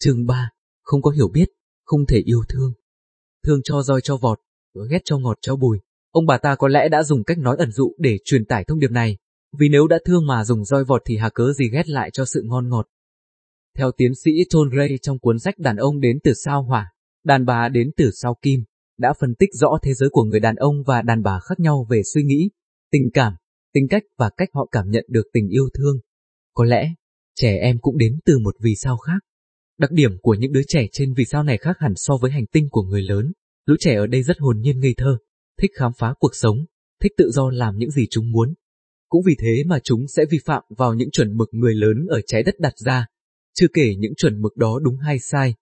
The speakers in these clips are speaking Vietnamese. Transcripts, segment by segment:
Chương 3, không có hiểu biết, không thể yêu thương. Thương cho roi cho vọt, ghét cho ngọt cho bùi. Ông bà ta có lẽ đã dùng cách nói ẩn dụ để truyền tải thông điệp này, vì nếu đã thương mà dùng roi vọt thì hà cớ gì ghét lại cho sự ngon ngọt. Theo tiến sĩ John Ray trong cuốn sách Đàn ông đến từ sao hỏa, đàn bà đến từ sao kim, đã phân tích rõ thế giới của người đàn ông và đàn bà khác nhau về suy nghĩ, tình cảm, tính cách và cách họ cảm nhận được tình yêu thương. Có lẽ, trẻ em cũng đến từ một vì sao khác. Đặc điểm của những đứa trẻ trên vì sao này khác hẳn so với hành tinh của người lớn. Lũ trẻ ở đây rất hồn nhiên ngây thơ, thích khám phá cuộc sống, thích tự do làm những gì chúng muốn. Cũng vì thế mà chúng sẽ vi phạm vào những chuẩn mực người lớn ở trái đất đặt ra, chưa kể những chuẩn mực đó đúng hay sai.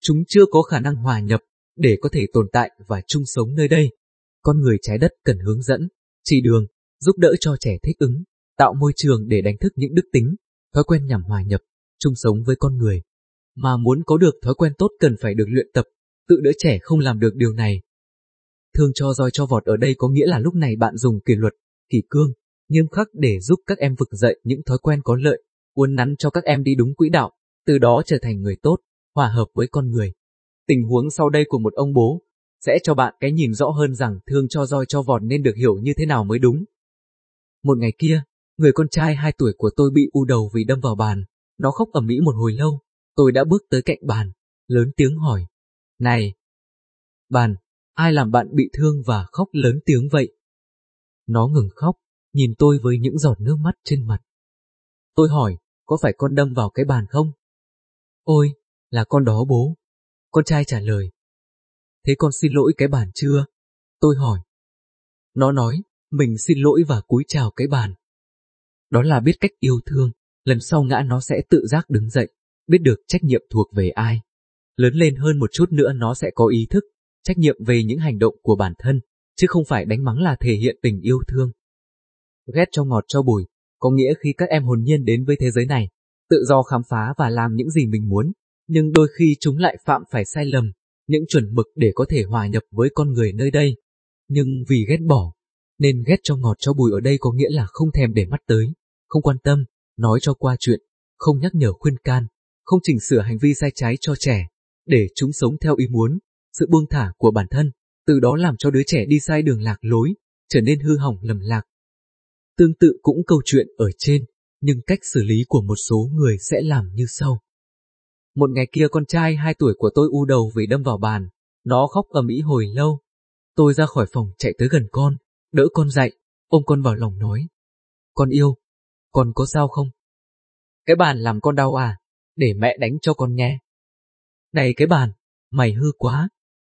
Chúng chưa có khả năng hòa nhập để có thể tồn tại và chung sống nơi đây. Con người trái đất cần hướng dẫn, chỉ đường, giúp đỡ cho trẻ thích ứng, tạo môi trường để đánh thức những đức tính, thói quen nhằm hòa nhập, chung sống với con người. Mà muốn có được thói quen tốt cần phải được luyện tập, tự đỡ trẻ không làm được điều này. Thương cho roi cho vọt ở đây có nghĩa là lúc này bạn dùng kỷ luật, kỷ cương, nghiêm khắc để giúp các em vực dậy những thói quen có lợi, uốn nắn cho các em đi đúng quỹ đạo, từ đó trở thành người tốt, hòa hợp với con người. Tình huống sau đây của một ông bố sẽ cho bạn cái nhìn rõ hơn rằng thương cho roi cho vọt nên được hiểu như thế nào mới đúng. Một ngày kia, người con trai 2 tuổi của tôi bị u đầu vì đâm vào bàn, nó khóc ầm ĩ một hồi lâu, tôi đã bước tới cạnh bàn, lớn tiếng hỏi, Này! Bàn, ai làm bạn bị thương và khóc lớn tiếng vậy? Nó ngừng khóc, nhìn tôi với những giọt nước mắt trên mặt. Tôi hỏi, có phải con đâm vào cái bàn không? Ôi, là con đó bố. Con trai trả lời. Thế con xin lỗi cái bàn chưa? Tôi hỏi. Nó nói, mình xin lỗi và cúi chào cái bàn. Đó là biết cách yêu thương, lần sau ngã nó sẽ tự giác đứng dậy, biết được trách nhiệm thuộc về ai. Lớn lên hơn một chút nữa nó sẽ có ý thức, trách nhiệm về những hành động của bản thân, chứ không phải đánh mắng là thể hiện tình yêu thương. Ghét cho ngọt cho bùi, có nghĩa khi các em hồn nhiên đến với thế giới này, tự do khám phá và làm những gì mình muốn, nhưng đôi khi chúng lại phạm phải sai lầm, những chuẩn mực để có thể hòa nhập với con người nơi đây. Nhưng vì ghét bỏ, nên ghét cho ngọt cho bùi ở đây có nghĩa là không thèm để mắt tới, không quan tâm, nói cho qua chuyện, không nhắc nhở khuyên can, không chỉnh sửa hành vi sai trái cho trẻ, để chúng sống theo ý muốn, sự buông thả của bản thân, từ đó làm cho đứa trẻ đi sai đường lạc lối, trở nên hư hỏng lầm lạc. Tương tự cũng câu chuyện ở trên, nhưng cách xử lý của một số người sẽ làm như sau. Một ngày kia con trai 2 tuổi của tôi u đầu vì đâm vào bàn, nó khóc ầm ĩ hồi lâu. Tôi ra khỏi phòng chạy tới gần con, đỡ con dậy, ôm con vào lòng nói. Con yêu, con có sao không? Cái bàn làm con đau à, để mẹ đánh cho con nghe. Này cái bàn, mày hư quá,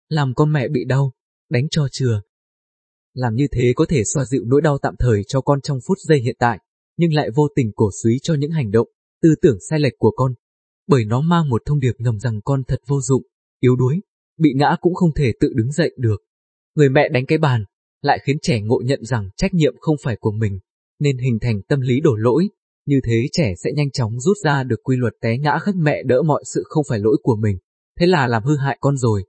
làm con mẹ bị đau, đánh cho chừa. Làm như thế có thể xoa dịu nỗi đau tạm thời cho con trong phút giây hiện tại, nhưng lại vô tình cổ suý cho những hành động, tư tưởng sai lệch của con. Bởi nó mang một thông điệp ngầm rằng con thật vô dụng, yếu đuối, bị ngã cũng không thể tự đứng dậy được. Người mẹ đánh cái bàn, lại khiến trẻ ngộ nhận rằng trách nhiệm không phải của mình, nên hình thành tâm lý đổ lỗi. Như thế trẻ sẽ nhanh chóng rút ra được quy luật té ngã khắc mẹ đỡ mọi sự không phải lỗi của mình, thế là làm hư hại con rồi.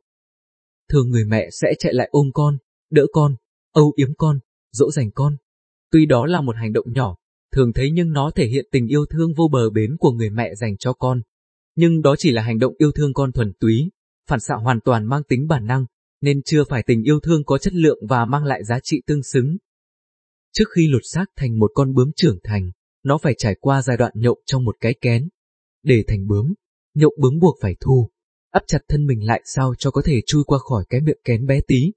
Thường người mẹ sẽ chạy lại ôm con, đỡ con, âu yếm con, dỗ dành con. Tuy đó là một hành động nhỏ, thường thấy nhưng nó thể hiện tình yêu thương vô bờ bến của người mẹ dành cho con. Nhưng đó chỉ là hành động yêu thương con thuần túy, phản xạ hoàn toàn mang tính bản năng, nên chưa phải tình yêu thương có chất lượng và mang lại giá trị tương xứng. Trước khi lột xác thành một con bướm trưởng thành, nó phải trải qua giai đoạn nhộng trong một cái kén. Để thành bướm, nhộng bướm buộc phải thu, ấp chặt thân mình lại sao cho có thể chui qua khỏi cái miệng kén bé tí.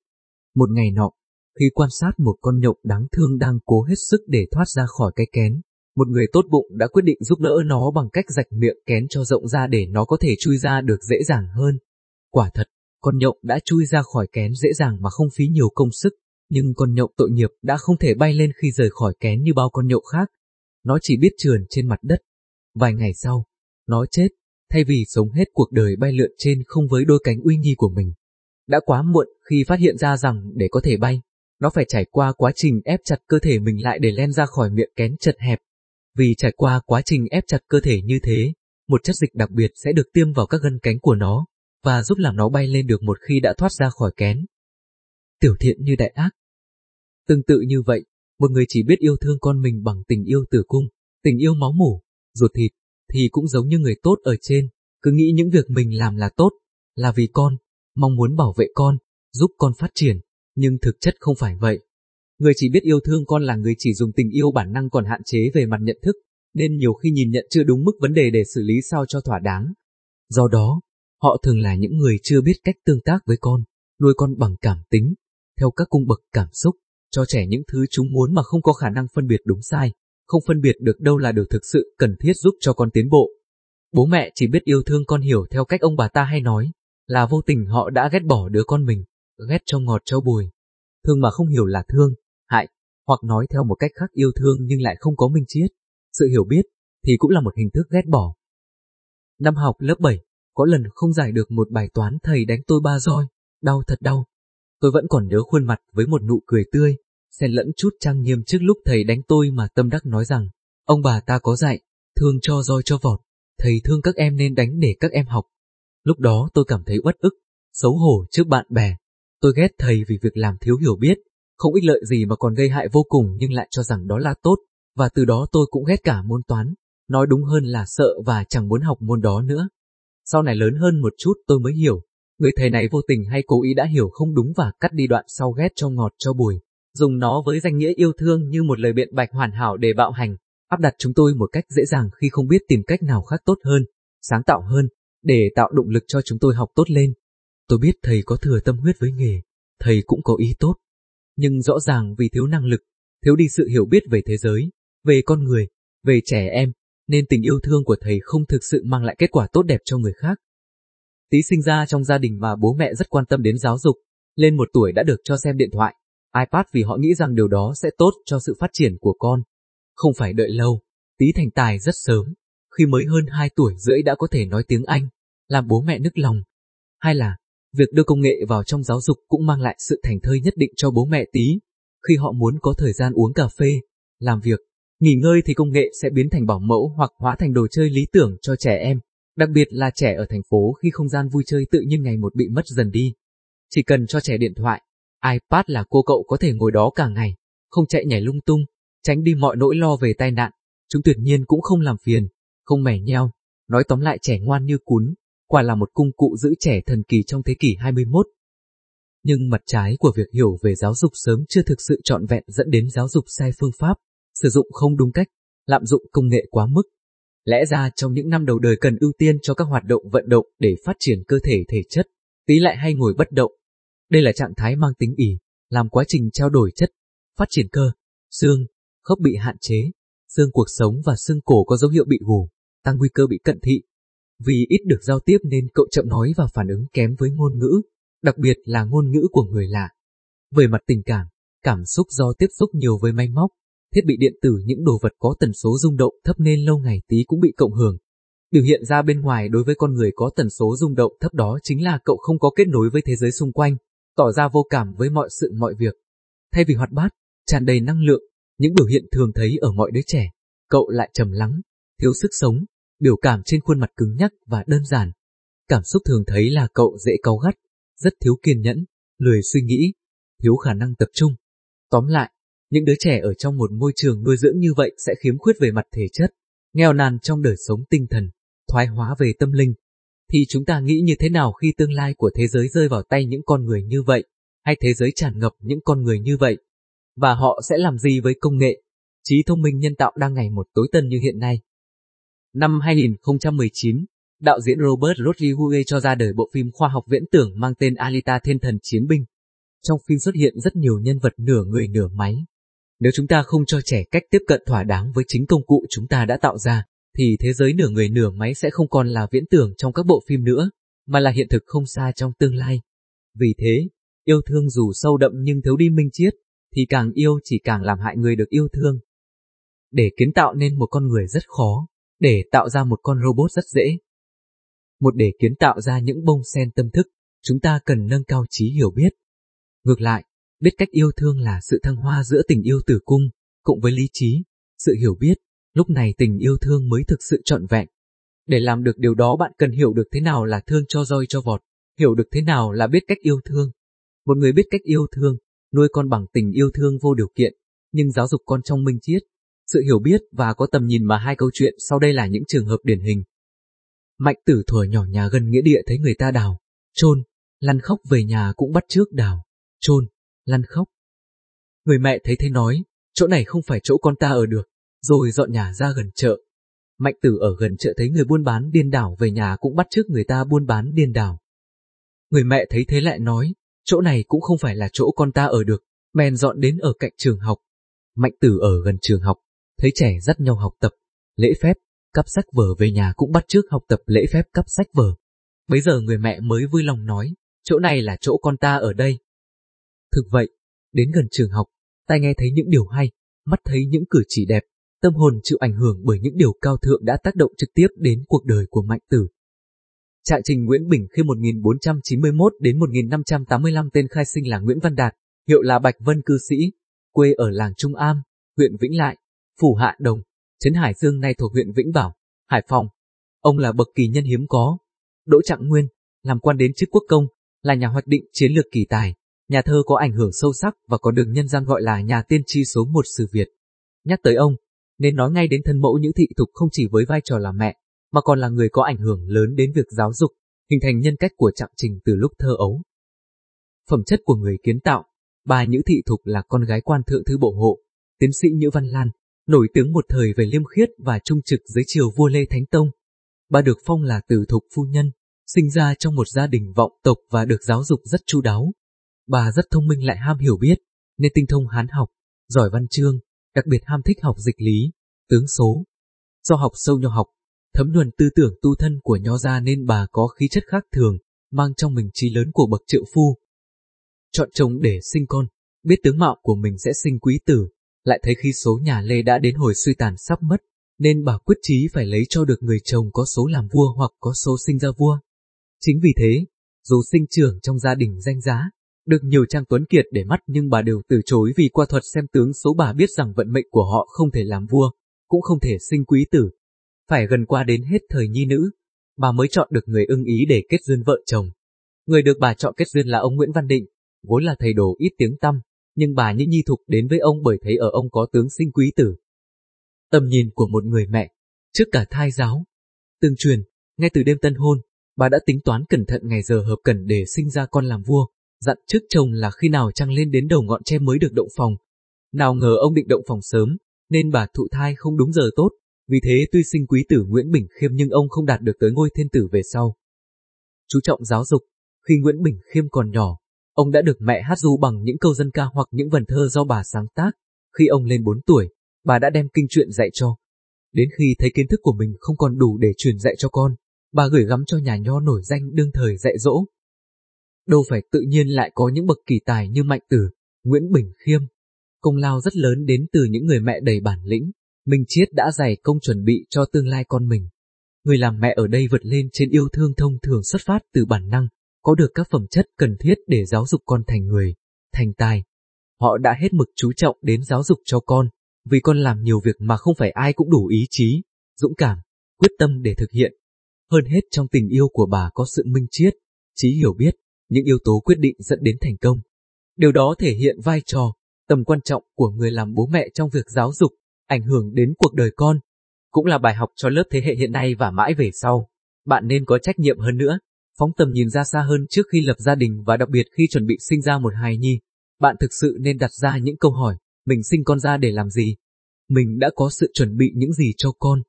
Một ngày nọ, khi quan sát một con nhộng đáng thương đang cố hết sức để thoát ra khỏi cái kén, một người tốt bụng đã quyết định giúp đỡ nó bằng cách rạch miệng kén cho rộng ra để nó có thể chui ra được dễ dàng hơn. Quả thật, con nhộng đã chui ra khỏi kén dễ dàng mà không phí nhiều công sức, nhưng con nhộng tội nghiệp đã không thể bay lên khi rời khỏi kén như bao con nhộng khác. Nó chỉ biết trườn trên mặt đất. Vài ngày sau, nó chết, thay vì sống hết cuộc đời bay lượn trên không với đôi cánh uy nghi của mình. Đã quá muộn khi phát hiện ra rằng để có thể bay, nó phải trải qua quá trình ép chặt cơ thể mình lại để len ra khỏi miệng kén chật hẹp. Vì trải qua quá trình ép chặt cơ thể như thế, một chất dịch đặc biệt sẽ được tiêm vào các gân cánh của nó, và giúp làm nó bay lên được một khi đã thoát ra khỏi kén. Tiểu thiện như đại ác. Tương tự như vậy, một người chỉ biết yêu thương con mình bằng tình yêu tử cung, tình yêu máu mủ, ruột thịt, thì cũng giống như người tốt ở trên, cứ nghĩ những việc mình làm là tốt, là vì con, mong muốn bảo vệ con, giúp con phát triển, nhưng thực chất không phải vậy. Người chỉ biết yêu thương con là người chỉ dùng tình yêu bản năng còn hạn chế về mặt nhận thức, nên nhiều khi nhìn nhận chưa đúng mức vấn đề để xử lý sao cho thỏa đáng. Do đó, họ thường là những người chưa biết cách tương tác với con, nuôi con bằng cảm tính, theo các cung bậc cảm xúc, cho trẻ những thứ chúng muốn mà không có khả năng phân biệt đúng sai, không phân biệt được đâu là điều thực sự cần thiết giúp cho con tiến bộ. Bố mẹ chỉ biết yêu thương con hiểu theo cách ông bà ta hay nói, là vô tình họ đã ghét bỏ đứa con mình, ghét cho ngọt cho bùi. Thương mà không hiểu là thương, hại, hoặc nói theo một cách khác yêu thương nhưng lại không có minh triết. Sự hiểu biết thì cũng là một hình thức ghét bỏ. Năm học lớp 7, có lần không giải được một bài toán thầy đánh tôi ba roi, đau thật đau. Tôi vẫn còn nhớ khuôn mặt với một nụ cười tươi, xen lẫn chút trang nghiêm trước lúc thầy đánh tôi mà tâm đắc nói rằng, ông bà ta có dạy, thương cho roi cho vọt, thầy thương các em nên đánh để các em học. Lúc đó tôi cảm thấy uất ức, xấu hổ trước bạn bè. Tôi ghét thầy vì việc làm thiếu hiểu biết, không ích lợi gì mà còn gây hại vô cùng nhưng lại cho rằng đó là tốt, và từ đó tôi cũng ghét cả môn toán, nói đúng hơn là sợ và chẳng muốn học môn đó nữa. Sau này lớn hơn một chút tôi mới hiểu, người thầy này vô tình hay cố ý đã hiểu không đúng và cắt đi đoạn sau ghét cho ngọt cho bùi, dùng nó với danh nghĩa yêu thương như một lời biện bạch hoàn hảo để bạo hành, áp đặt chúng tôi một cách dễ dàng khi không biết tìm cách nào khác tốt hơn, sáng tạo hơn, để tạo động lực cho chúng tôi học tốt lên. Tôi biết thầy có thừa tâm huyết với nghề, thầy cũng có ý tốt. Nhưng rõ ràng vì thiếu năng lực, thiếu đi sự hiểu biết về thế giới, về con người, về trẻ em, nên tình yêu thương của thầy không thực sự mang lại kết quả tốt đẹp cho người khác. Tí sinh ra trong gia đình mà bố mẹ rất quan tâm đến giáo dục, lên một tuổi đã được cho xem điện thoại, iPad vì họ nghĩ rằng điều đó sẽ tốt cho sự phát triển của con. Không phải đợi lâu, tí thành tài rất sớm, khi mới hơn 2 tuổi rưỡi đã có thể nói tiếng Anh, làm bố mẹ nức lòng. Hay là, việc đưa công nghệ vào trong giáo dục cũng mang lại sự thành thơi nhất định cho bố mẹ tí, khi họ muốn có thời gian uống cà phê, làm việc, nghỉ ngơi thì công nghệ sẽ biến thành bảo mẫu hoặc hóa thành đồ chơi lý tưởng cho trẻ em, đặc biệt là trẻ ở thành phố khi không gian vui chơi tự nhiên ngày một bị mất dần đi. Chỉ cần cho trẻ điện thoại, iPad là cô cậu có thể ngồi đó cả ngày, không chạy nhảy lung tung, tránh đi mọi nỗi lo về tai nạn, chúng tuyệt nhiên cũng không làm phiền, không mẻ nheo, nói tóm lại trẻ ngoan như cún, quả là một công cụ giữ trẻ thần kỳ trong thế kỷ 21. Nhưng mặt trái của việc hiểu về giáo dục sớm chưa thực sự trọn vẹn dẫn đến giáo dục sai phương pháp, sử dụng không đúng cách, lạm dụng công nghệ quá mức. Lẽ ra trong những năm đầu đời cần ưu tiên cho các hoạt động vận động để phát triển cơ thể thể chất, tí lại hay ngồi bất động. Đây là trạng thái mang tính ỉ, làm quá trình trao đổi chất, phát triển cơ, xương, khớp bị hạn chế, xương cuộc sống và xương cổ có dấu hiệu bị gù, tăng nguy cơ bị cận thị. Vì ít được giao tiếp nên cậu chậm nói và phản ứng kém với ngôn ngữ, đặc biệt là ngôn ngữ của người lạ. Về mặt tình cảm, cảm xúc do tiếp xúc nhiều với máy móc, thiết bị điện tử những đồ vật có tần số rung động thấp nên lâu ngày tí cũng bị cộng hưởng. Biểu hiện ra bên ngoài đối với con người có tần số rung động thấp đó chính là cậu không có kết nối với thế giới xung quanh, tỏ ra vô cảm với mọi sự mọi việc. Thay vì hoạt bát, tràn đầy năng lượng, những biểu hiện thường thấy ở mọi đứa trẻ, cậu lại trầm lắng, thiếu sức sống, biểu cảm trên khuôn mặt cứng nhắc và đơn giản. Cảm xúc thường thấy là cậu dễ cáu gắt, rất thiếu kiên nhẫn, lười suy nghĩ, thiếu khả năng tập trung. Tóm lại, những đứa trẻ ở trong một môi trường nuôi dưỡng như vậy sẽ khiếm khuyết về mặt thể chất, nghèo nàn trong đời sống tinh thần, thoái hóa về tâm linh. Thì chúng ta nghĩ như thế nào khi tương lai của thế giới rơi vào tay những con người như vậy, hay thế giới tràn ngập những con người như vậy? Và họ sẽ làm gì với công nghệ, trí thông minh nhân tạo đang ngày một tối tân như hiện nay? Năm 2019, đạo diễn Robert Rodriguez cho ra đời bộ phim khoa học viễn tưởng mang tên Alita Thiên Thần Chiến Binh. Trong phim xuất hiện rất nhiều nhân vật nửa người nửa máy, nếu chúng ta không cho trẻ cách tiếp cận thỏa đáng với chính công cụ chúng ta đã tạo ra, thì thế giới nửa người nửa máy sẽ không còn là viễn tưởng trong các bộ phim nữa, mà là hiện thực không xa trong tương lai. Vì thế, yêu thương dù sâu đậm nhưng thiếu đi minh triết, thì càng yêu chỉ càng làm hại người được yêu thương. Để kiến tạo nên một con người rất khó, để tạo ra một con robot rất dễ. Một để kiến tạo ra những bông sen tâm thức, chúng ta cần nâng cao trí hiểu biết. Ngược lại, Biết cách yêu thương là sự thăng hoa giữa tình yêu tử cung, cộng với lý trí, sự hiểu biết, lúc này tình yêu thương mới thực sự trọn vẹn. Để làm được điều đó bạn cần hiểu được thế nào là thương cho roi cho vọt, hiểu được thế nào là biết cách yêu thương. Một người biết cách yêu thương, nuôi con bằng tình yêu thương vô điều kiện, nhưng giáo dục con trong minh triết, sự hiểu biết và có tầm nhìn mà hai câu chuyện sau đây là những trường hợp điển hình. Mạnh tử thuở nhỏ nhà gần nghĩa địa thấy người ta đào, chôn, lăn khóc về nhà cũng bắt trước đào, chôn, lăn khóc. Người mẹ thấy thế nói, chỗ này không phải chỗ con ta ở được, rồi dọn nhà ra gần chợ. Mạnh tử ở gần chợ thấy người buôn bán điên đảo về nhà cũng bắt trước người ta buôn bán điên đảo. Người mẹ thấy thế lại nói, chỗ này cũng không phải là chỗ con ta ở được, men dọn đến ở cạnh trường học. Mạnh tử ở gần trường học, thấy trẻ dắt nhau học tập, lễ phép, cắp sách vở về nhà cũng bắt trước học tập lễ phép cắp sách vở. Bây giờ người mẹ mới vui lòng nói, chỗ này là chỗ con ta ở đây. Thực vậy, đến gần trường học, tai nghe thấy những điều hay, mắt thấy những cử chỉ đẹp, tâm hồn chịu ảnh hưởng bởi những điều cao thượng đã tác động trực tiếp đến cuộc đời của Mạnh Tử. Trạng trình Nguyễn Bình khi 1491 đến 1585 tên khai sinh là Nguyễn Văn Đạt, hiệu là Bạch Vân cư sĩ, quê ở làng Trung Am, huyện Vĩnh Lại, phủ Hạ Đồng, Trấn Hải Dương nay thuộc huyện Vĩnh Bảo, Hải Phòng. Ông là bậc kỳ nhân hiếm có. Đỗ Trạng Nguyên, làm quan đến chức quốc công, là nhà hoạch định chiến lược kỳ tài, nhà thơ có ảnh hưởng sâu sắc và có được nhân gian gọi là nhà tiên tri số một sử Việt. Nhắc tới ông, nên nói ngay đến thân mẫu Nhữ Thị Thục không chỉ với vai trò là mẹ, mà còn là người có ảnh hưởng lớn đến việc giáo dục, hình thành nhân cách của Trạng Trình từ lúc thơ ấu. Phẩm chất của người kiến tạo, bà Nhữ Thị Thục là con gái quan thượng thư bộ hộ, tiến sĩ Nhữ Văn Lan, nổi tiếng một thời về liêm khiết và trung trực dưới triều vua Lê Thánh Tông. Bà được phong là từ thục phu nhân, sinh ra trong một gia đình vọng tộc và được giáo dục rất chu đáo. Bà rất thông minh lại ham hiểu biết, nên tinh thông hán học, giỏi văn chương, đặc biệt ham thích học dịch lý, tướng số. Do học sâu nho học, thấm nhuần tư tưởng tu thân của nho gia nên bà có khí chất khác thường, mang trong mình trí lớn của bậc triệu phu. Chọn chồng để sinh con, biết tướng mạo của mình sẽ sinh quý tử, lại thấy khi số nhà Lê đã đến hồi suy tàn sắp mất, nên bà quyết chí phải lấy cho được người chồng có số làm vua hoặc có số sinh ra vua. Chính vì thế, dù sinh trưởng trong gia đình danh giá, được nhiều trang tuấn kiệt để mắt nhưng bà đều từ chối vì qua thuật xem tướng số bà biết rằng vận mệnh của họ không thể làm vua, cũng không thể sinh quý tử. Phải gần qua đến hết thời nhi nữ, bà mới chọn được người ưng ý để kết duyên vợ chồng. Người được bà chọn kết duyên là ông Nguyễn Văn Định, vốn là thầy đồ ít tiếng tăm, nhưng bà Nhĩ Nhi Thục đến với ông bởi thấy ở ông có tướng sinh quý tử. Tầm nhìn của một người mẹ, trước cả thai giáo. Tương truyền, ngay từ đêm tân hôn, bà đã tính toán cẩn thận ngày giờ hợp cần để sinh ra con làm vua, dặn trước chồng là khi nào trăng lên đến đầu ngọn tre mới được động phòng. Nào ngờ ông định động phòng sớm, nên bà thụ thai không đúng giờ tốt, vì thế tuy sinh quý tử Nguyễn Bình Khiêm nhưng ông không đạt được tới ngôi thiên tử về sau. Chú trọng giáo dục, khi Nguyễn Bình Khiêm còn nhỏ, Ông đã được mẹ hát ru bằng những câu dân ca hoặc những vần thơ do bà sáng tác. Khi ông lên 4 tuổi, bà đã đem kinh truyện dạy cho. Đến khi thấy kiến thức của mình không còn đủ để truyền dạy cho con, bà gửi gắm cho nhà nho nổi danh đương thời dạy dỗ. Đâu phải tự nhiên lại có những bậc kỳ tài như Mạnh Tử, Nguyễn Bình Khiêm. Công lao rất lớn đến từ những người mẹ đầy bản lĩnh, Minh Chiết đã dày công chuẩn bị cho tương lai con mình. Người làm mẹ ở đây vượt lên trên yêu thương thông thường xuất phát từ bản năng, có được các phẩm chất cần thiết để giáo dục con thành người, thành tài. Họ đã hết mực chú trọng đến giáo dục cho con, vì con làm nhiều việc mà không phải ai cũng đủ ý chí, dũng cảm, quyết tâm để thực hiện. Hơn hết trong tình yêu của bà có sự minh triết, trí hiểu biết, những yếu tố quyết định dẫn đến thành công. Điều đó thể hiện vai trò, tầm quan trọng của người làm bố mẹ trong việc giáo dục, ảnh hưởng đến cuộc đời con. Cũng là bài học cho lớp thế hệ hiện nay và mãi về sau. Bạn nên có trách nhiệm hơn nữa phóng tầm nhìn ra xa hơn trước khi lập gia đình và đặc biệt khi chuẩn bị sinh ra một hài nhi. Bạn thực sự nên đặt ra những câu hỏi, mình sinh con ra để làm gì? Mình đã có sự chuẩn bị những gì cho con?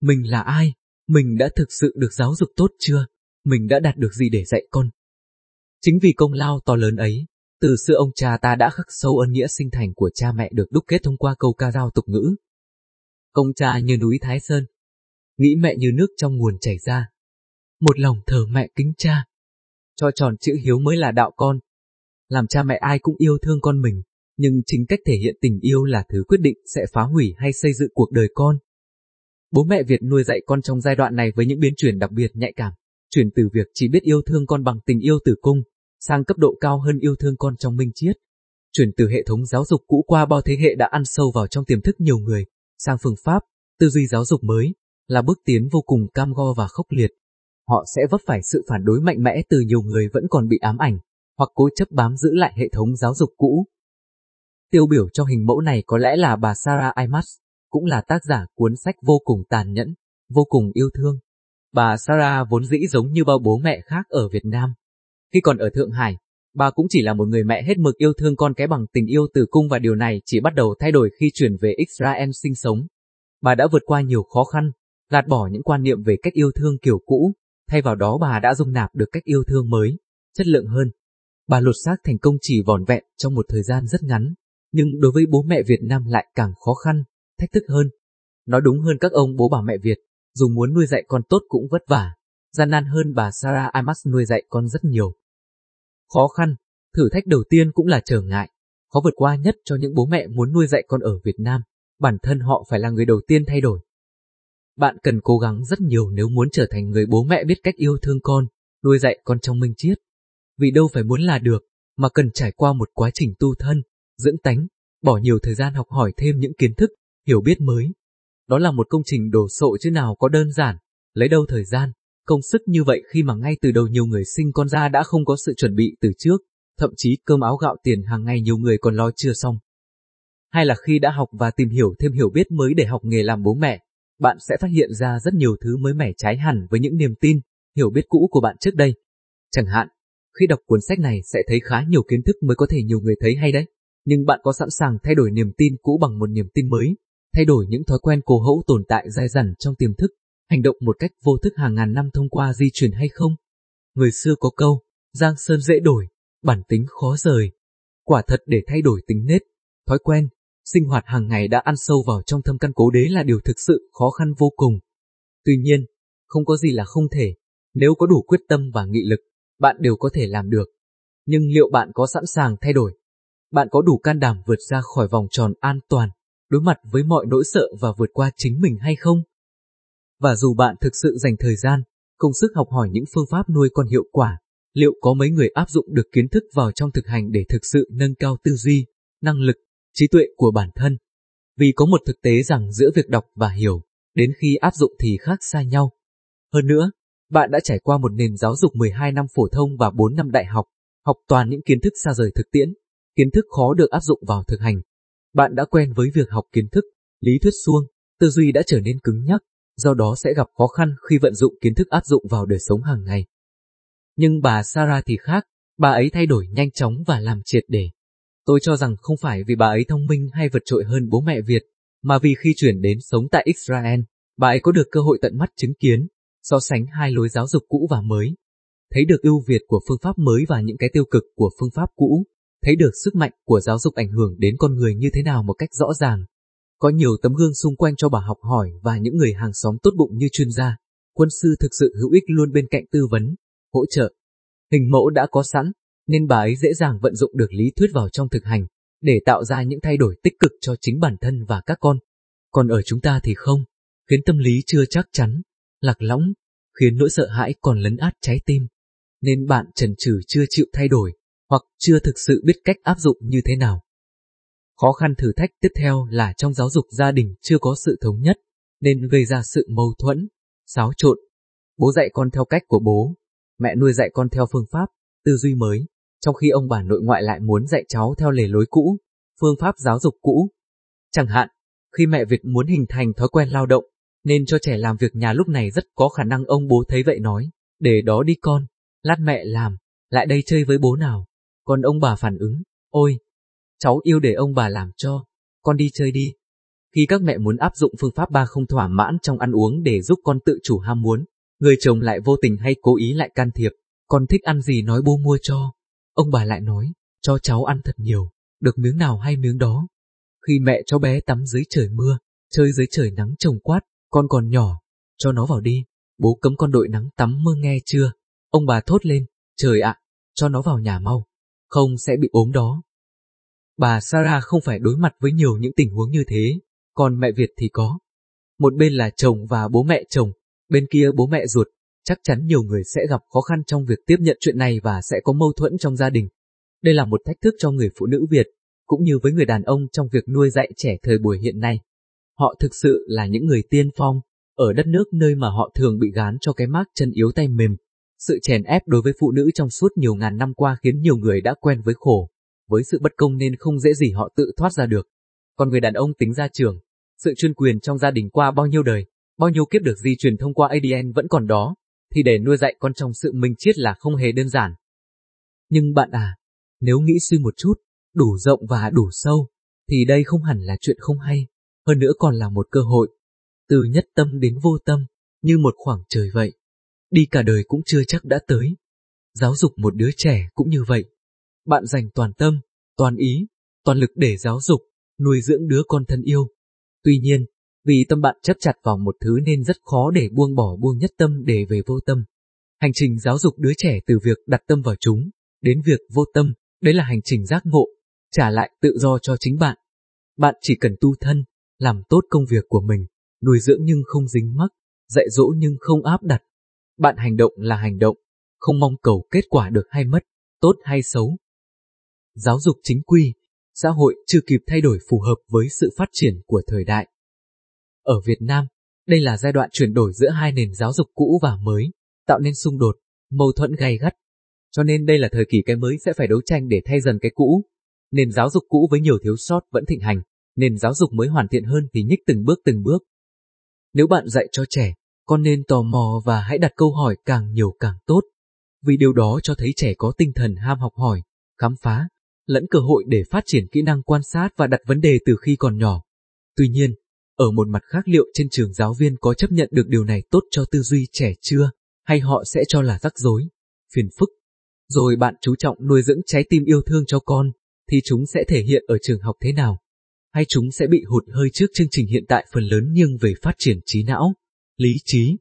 Mình là ai? Mình đã thực sự được giáo dục tốt chưa? Mình đã đạt được gì để dạy con? Chính vì công lao to lớn ấy, từ xưa ông cha ta đã khắc sâu ơn nghĩa sinh thành của cha mẹ được đúc kết thông qua câu ca dao tục ngữ. Công cha như núi Thái Sơn, nghĩ mẹ như nước trong nguồn chảy ra, một lòng thờ mẹ kính cha. Cho tròn chữ hiếu mới là đạo con. Làm cha mẹ ai cũng yêu thương con mình, nhưng chính cách thể hiện tình yêu là thứ quyết định sẽ phá hủy hay xây dựng cuộc đời con. Bố mẹ Việt nuôi dạy con trong giai đoạn này với những biến chuyển đặc biệt nhạy cảm, chuyển từ việc chỉ biết yêu thương con bằng tình yêu tử cung, sang cấp độ cao hơn yêu thương con trong minh triết. Chuyển từ hệ thống giáo dục cũ qua bao thế hệ đã ăn sâu vào trong tiềm thức nhiều người, sang phương pháp, tư duy giáo dục mới, là bước tiến vô cùng cam go và khốc liệt họ sẽ vấp phải sự phản đối mạnh mẽ từ nhiều người vẫn còn bị ám ảnh, hoặc cố chấp bám giữ lại hệ thống giáo dục cũ. Tiêu biểu cho hình mẫu này có lẽ là bà Sarah Imas, cũng là tác giả cuốn sách vô cùng tàn nhẫn, vô cùng yêu thương bà Sarah vốn dĩ giống như bao bố mẹ khác ở Việt Nam. Khi còn ở Thượng Hải, bà cũng chỉ là một người mẹ hết mực yêu thương con cái bằng tình yêu từ cung và điều này chỉ bắt đầu thay đổi khi chuyển về Israel sinh sống. Bà đã vượt qua nhiều khó khăn, gạt bỏ những quan niệm về cách yêu thương kiểu cũ, thay vào đó bà đã dung nạp được cách yêu thương mới, chất lượng hơn. Bà lột xác thành công chỉ vòn vẹn trong một thời gian rất ngắn, nhưng đối với bố mẹ Việt Nam lại càng khó khăn, thách thức hơn. Nói đúng hơn các ông bố bà mẹ Việt, dù muốn nuôi dạy con tốt cũng vất vả, gian nan hơn bà Sarah Amas nuôi dạy con rất nhiều. Khó khăn, thử thách đầu tiên cũng là trở ngại, khó vượt qua nhất cho những bố mẹ muốn nuôi dạy con ở Việt Nam, bản thân họ phải là người đầu tiên thay đổi. Bạn cần cố gắng rất nhiều nếu muốn trở thành người bố mẹ biết cách yêu thương con, nuôi dạy con trong minh triết. Vì đâu phải muốn là được, mà cần trải qua một quá trình tu thân, dưỡng tánh, bỏ nhiều thời gian học hỏi thêm những kiến thức, hiểu biết mới. Đó là một công trình đổ sộ chứ nào có đơn giản, lấy đâu thời gian, công sức như vậy khi mà ngay từ đầu nhiều người sinh con ra đã không có sự chuẩn bị từ trước, thậm chí cơm áo gạo tiền hàng ngày nhiều người còn lo chưa xong. Hay là khi đã học và tìm hiểu thêm hiểu biết mới để học nghề làm bố mẹ, bạn sẽ phát hiện ra rất nhiều thứ mới mẻ trái hẳn với những niềm tin, hiểu biết cũ của bạn trước đây. Chẳng hạn, khi đọc cuốn sách này sẽ thấy khá nhiều kiến thức mới có thể nhiều người thấy hay đấy. Nhưng bạn có sẵn sàng thay đổi niềm tin cũ bằng một niềm tin mới, thay đổi những thói quen cố hữu tồn tại dai dẳng trong tiềm thức, hành động một cách vô thức hàng ngàn năm thông qua di truyền hay không? Người xưa có câu, giang sơn dễ đổi, bản tính khó rời. Quả thật để thay đổi tính nết, thói quen, sinh hoạt hàng ngày đã ăn sâu vào trong thâm căn cố đế là điều thực sự khó khăn vô cùng. Tuy nhiên, không có gì là không thể, nếu có đủ quyết tâm và nghị lực, bạn đều có thể làm được. Nhưng liệu bạn có sẵn sàng thay đổi? Bạn có đủ can đảm vượt ra khỏi vòng tròn an toàn, đối mặt với mọi nỗi sợ và vượt qua chính mình hay không? Và dù bạn thực sự dành thời gian, công sức học hỏi những phương pháp nuôi con hiệu quả, liệu có mấy người áp dụng được kiến thức vào trong thực hành để thực sự nâng cao tư duy, năng lực, trí tuệ của bản thân? Vì có một thực tế rằng giữa việc đọc và hiểu, đến khi áp dụng thì khác xa nhau. Hơn nữa, bạn đã trải qua một nền giáo dục 12 năm phổ thông và 4 năm đại học, học toàn những kiến thức xa rời thực tiễn, kiến thức khó được áp dụng vào thực hành. Bạn đã quen với việc học kiến thức, lý thuyết suông, tư duy đã trở nên cứng nhắc, do đó sẽ gặp khó khăn khi vận dụng kiến thức áp dụng vào đời sống hàng ngày. Nhưng bà Sarah thì khác, bà ấy thay đổi nhanh chóng và làm triệt để. Tôi cho rằng không phải vì bà ấy thông minh hay vượt trội hơn bố mẹ Việt, mà vì khi chuyển đến sống tại Israel, bà ấy có được cơ hội tận mắt chứng kiến, so sánh hai lối giáo dục cũ và mới. Thấy được ưu việt của phương pháp mới và những cái tiêu cực của phương pháp cũ, thấy được sức mạnh của giáo dục ảnh hưởng đến con người như thế nào một cách rõ ràng. Có nhiều tấm gương xung quanh cho bà học hỏi và những người hàng xóm tốt bụng như chuyên gia, quân sư thực sự hữu ích luôn bên cạnh tư vấn, hỗ trợ. Hình mẫu đã có sẵn, nên bà ấy dễ dàng vận dụng được lý thuyết vào trong thực hành, để tạo ra những thay đổi tích cực cho chính bản thân và các con. Còn ở chúng ta thì không, khiến tâm lý chưa chắc chắn, lạc lõng, khiến nỗi sợ hãi còn lấn át trái tim. Nên bạn trần trừ chưa chịu thay đổi, hoặc chưa thực sự biết cách áp dụng như thế nào. Khó khăn thử thách tiếp theo là trong giáo dục gia đình chưa có sự thống nhất, nên gây ra sự mâu thuẫn, xáo trộn. Bố dạy con theo cách của bố, mẹ nuôi dạy con theo phương pháp, tư duy mới, trong khi ông bà nội ngoại lại muốn dạy cháu theo lề lối cũ, phương pháp giáo dục cũ. Chẳng hạn, khi mẹ Việt muốn hình thành thói quen lao động, nên cho trẻ làm việc nhà lúc này rất có khả năng ông bố thấy vậy nói, để đó đi con, lát mẹ làm, lại đây chơi với bố nào. Còn ông bà phản ứng, ôi, cháu yêu để ông bà làm cho, con đi chơi đi. Khi các mẹ muốn áp dụng phương pháp ba không thỏa mãn trong ăn uống để giúp con tự chủ ham muốn, người chồng lại vô tình hay cố ý lại can thiệp, con thích ăn gì nói bố mua cho. Ông bà lại nói, cho cháu ăn thật nhiều, được miếng nào hay miếng đó. Khi mẹ cho bé tắm dưới trời mưa, chơi dưới trời nắng trồng quát, con còn nhỏ, cho nó vào đi, bố cấm con đội nắng tắm mưa nghe chưa? Ông bà thốt lên, trời ạ, cho nó vào nhà mau, không sẽ bị ốm đó. Bà Sarah không phải đối mặt với nhiều những tình huống như thế, còn mẹ Việt thì có. Một bên là chồng và bố mẹ chồng, bên kia bố mẹ ruột, chắc chắn nhiều người sẽ gặp khó khăn trong việc tiếp nhận chuyện này và sẽ có mâu thuẫn trong gia đình. Đây là một thách thức cho người phụ nữ Việt, cũng như với người đàn ông trong việc nuôi dạy trẻ thời buổi hiện nay. Họ thực sự là những người tiên phong, ở đất nước nơi mà họ thường bị gán cho cái mác chân yếu tay mềm. Sự chèn ép đối với phụ nữ trong suốt nhiều ngàn năm qua khiến nhiều người đã quen với khổ, với sự bất công nên không dễ gì họ tự thoát ra được. Còn người đàn ông tính ra trường, sự chuyên quyền trong gia đình qua bao nhiêu đời, bao nhiêu kiếp được di truyền thông qua ADN vẫn còn đó, thì để nuôi dạy con trong sự minh triết là không hề đơn giản. Nhưng bạn à, nếu nghĩ suy một chút, đủ rộng và đủ sâu, thì đây không hẳn là chuyện không hay, hơn nữa còn là một cơ hội. Từ nhất tâm đến vô tâm, như một khoảng trời vậy. Đi cả đời cũng chưa chắc đã tới. Giáo dục một đứa trẻ cũng như vậy. Bạn dành toàn tâm, toàn ý, toàn lực để giáo dục, nuôi dưỡng đứa con thân yêu. Tuy nhiên, vì tâm bạn chấp chặt vào một thứ nên rất khó để buông bỏ buông nhất tâm để về vô tâm. Hành trình giáo dục đứa trẻ từ việc đặt tâm vào chúng, đến việc vô tâm, đấy là hành trình giác ngộ, trả lại tự do cho chính bạn. Bạn chỉ cần tu thân, làm tốt công việc của mình, nuôi dưỡng nhưng không dính mắc, dạy dỗ nhưng không áp đặt. Bạn hành động là hành động, không mong cầu kết quả được hay mất, tốt hay xấu. Giáo dục chính quy, xã hội chưa kịp thay đổi phù hợp với sự phát triển của thời đại. Ở Việt Nam, đây là giai đoạn chuyển đổi giữa hai nền giáo dục cũ và mới, tạo nên xung đột, mâu thuẫn gay gắt. Cho nên đây là thời kỳ cái mới sẽ phải đấu tranh để thay dần cái cũ. Nền giáo dục cũ với nhiều thiếu sót vẫn thịnh hành, nền giáo dục mới hoàn thiện hơn thì nhích từng bước từng bước. Nếu bạn dạy cho trẻ, con nên tò mò và hãy đặt câu hỏi càng nhiều càng tốt. Vì điều đó cho thấy trẻ có tinh thần ham học hỏi, khám phá, lẫn cơ hội để phát triển kỹ năng quan sát và đặt vấn đề từ khi còn nhỏ. Tuy nhiên, ở một mặt khác liệu trên trường giáo viên có chấp nhận được điều này tốt cho tư duy trẻ chưa, hay họ sẽ cho là rắc rối, phiền phức. Rồi bạn chú trọng nuôi dưỡng trái tim yêu thương cho con, thì chúng sẽ thể hiện ở trường học thế nào? Hay chúng sẽ bị hụt hơi trước chương trình hiện tại phần lớn nghiêng về phát triển trí não, lý trí?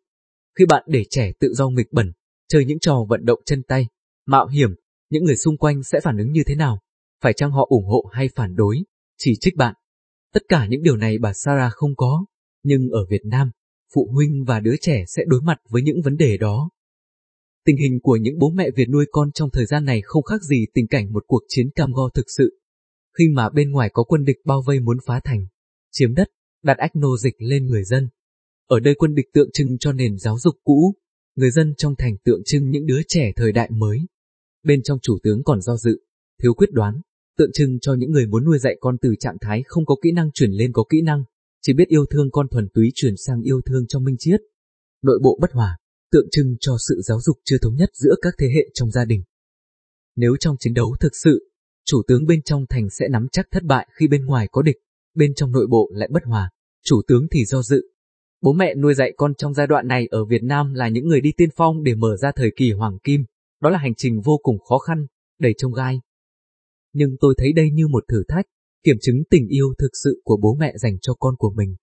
Khi bạn để trẻ tự do nghịch bẩn, chơi những trò vận động chân tay, mạo hiểm, những người xung quanh sẽ phản ứng như thế nào? Phải chăng họ ủng hộ hay phản đối, chỉ trích bạn? Tất cả những điều này bà Sarah không có, nhưng ở Việt Nam, phụ huynh và đứa trẻ sẽ đối mặt với những vấn đề đó. Tình hình của những bố mẹ Việt nuôi con trong thời gian này không khác gì tình cảnh một cuộc chiến cam go thực sự. Khi mà bên ngoài có quân địch bao vây muốn phá thành, chiếm đất, đặt ách nô dịch lên người dân. Ở đây quân địch tượng trưng cho nền giáo dục cũ, người dân trong thành tượng trưng những đứa trẻ thời đại mới. Bên trong chủ tướng còn do dự, thiếu quyết đoán, tượng trưng cho những người muốn nuôi dạy con từ trạng thái không có kỹ năng chuyển lên có kỹ năng, chỉ biết yêu thương con thuần túy chuyển sang yêu thương trong minh chiết. Nội bộ bất hòa, tượng trưng cho sự giáo dục chưa thống nhất giữa các thế hệ trong gia đình. Nếu trong chiến đấu thực sự, chủ tướng bên trong thành sẽ nắm chắc thất bại khi bên ngoài có địch, bên trong nội bộ lại bất hòa, chủ tướng thì do dự. Bố mẹ nuôi dạy con trong giai đoạn này ở Việt Nam là những người đi tiên phong để mở ra thời kỳ hoàng kim, đó là hành trình vô cùng khó khăn, đầy trông gai, nhưng tôi thấy đây như một thử thách, kiểm chứng tình yêu thực sự của bố mẹ dành cho con của mình.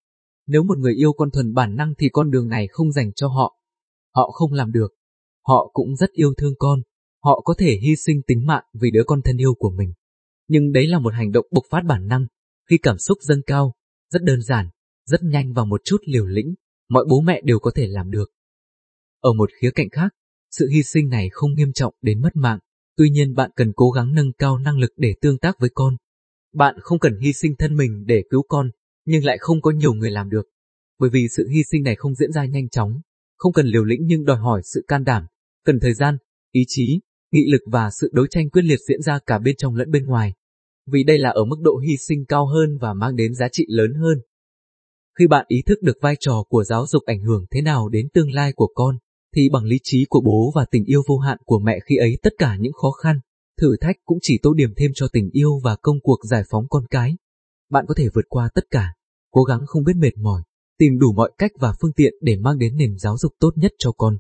Nếu một người yêu con thuần bản năng thì con đường này không dành cho họ. Họ không làm được. Họ cũng rất yêu thương con. Họ có thể hy sinh tính mạng vì đứa con thân yêu của mình. Nhưng đấy là một hành động bộc phát bản năng, khi cảm xúc dâng cao, rất đơn giản, rất nhanh và một chút liều lĩnh, mọi bố mẹ đều có thể làm được. Ở một khía cạnh khác, sự hy sinh này không nghiêm trọng đến mất mạng, Tuy nhiên bạn cần cố gắng nâng cao năng lực để tương tác với con. Bạn không cần hy sinh thân mình để cứu con, nhưng lại không có nhiều người làm được. Bởi vì sự hy sinh này không diễn ra nhanh chóng, không cần liều lĩnh nhưng đòi hỏi sự can đảm, cần thời gian, ý chí, nghị lực và sự đấu tranh quyết liệt diễn ra cả bên trong lẫn bên ngoài. Vì đây là ở mức độ hy sinh cao hơn và mang đến giá trị lớn hơn. Khi bạn ý thức được vai trò của giáo dục ảnh hưởng thế nào đến tương lai của con, thì bằng lý trí của bố và tình yêu vô hạn của mẹ khi ấy tất cả những khó khăn, thử thách cũng chỉ tô điểm thêm cho tình yêu và công cuộc giải phóng con cái. Bạn có thể vượt qua tất cả, cố gắng không biết mệt mỏi, tìm đủ mọi cách và phương tiện để mang đến nền giáo dục tốt nhất cho con.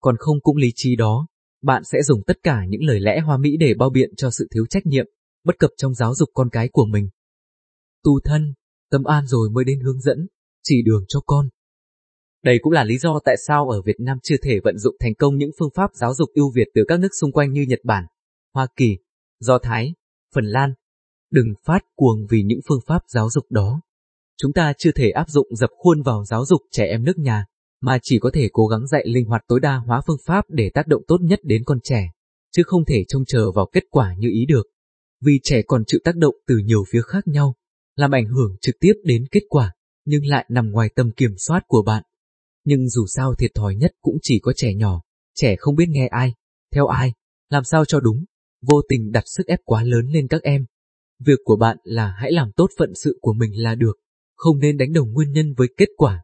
Còn không cũng lý trí đó, bạn sẽ dùng tất cả những lời lẽ hoa mỹ để bao biện cho sự thiếu trách nhiệm, bất cập trong giáo dục con cái của mình. Tu thân, tâm an rồi mới đến hướng dẫn, chỉ đường cho con. Đây cũng là lý do tại sao ở Việt Nam chưa thể vận dụng thành công những phương pháp giáo dục ưu việt từ các nước xung quanh như Nhật Bản, Hoa Kỳ, Do Thái, Phần Lan. Đừng phát cuồng vì những phương pháp giáo dục đó. Chúng ta chưa thể áp dụng dập khuôn vào giáo dục trẻ em nước nhà, mà chỉ có thể cố gắng dạy linh hoạt tối đa hóa phương pháp để tác động tốt nhất đến con trẻ, chứ không thể trông chờ vào kết quả như ý được. Vì trẻ còn chịu tác động từ nhiều phía khác nhau, làm ảnh hưởng trực tiếp đến kết quả, nhưng lại nằm ngoài tầm kiểm soát của bạn. Nhưng dù sao thiệt thòi nhất cũng chỉ có trẻ nhỏ, trẻ không biết nghe ai, theo ai, làm sao cho đúng, vô tình đặt sức ép quá lớn lên các em. Việc của bạn là hãy làm tốt phận sự của mình là được, không nên đánh đồng nguyên nhân với kết quả.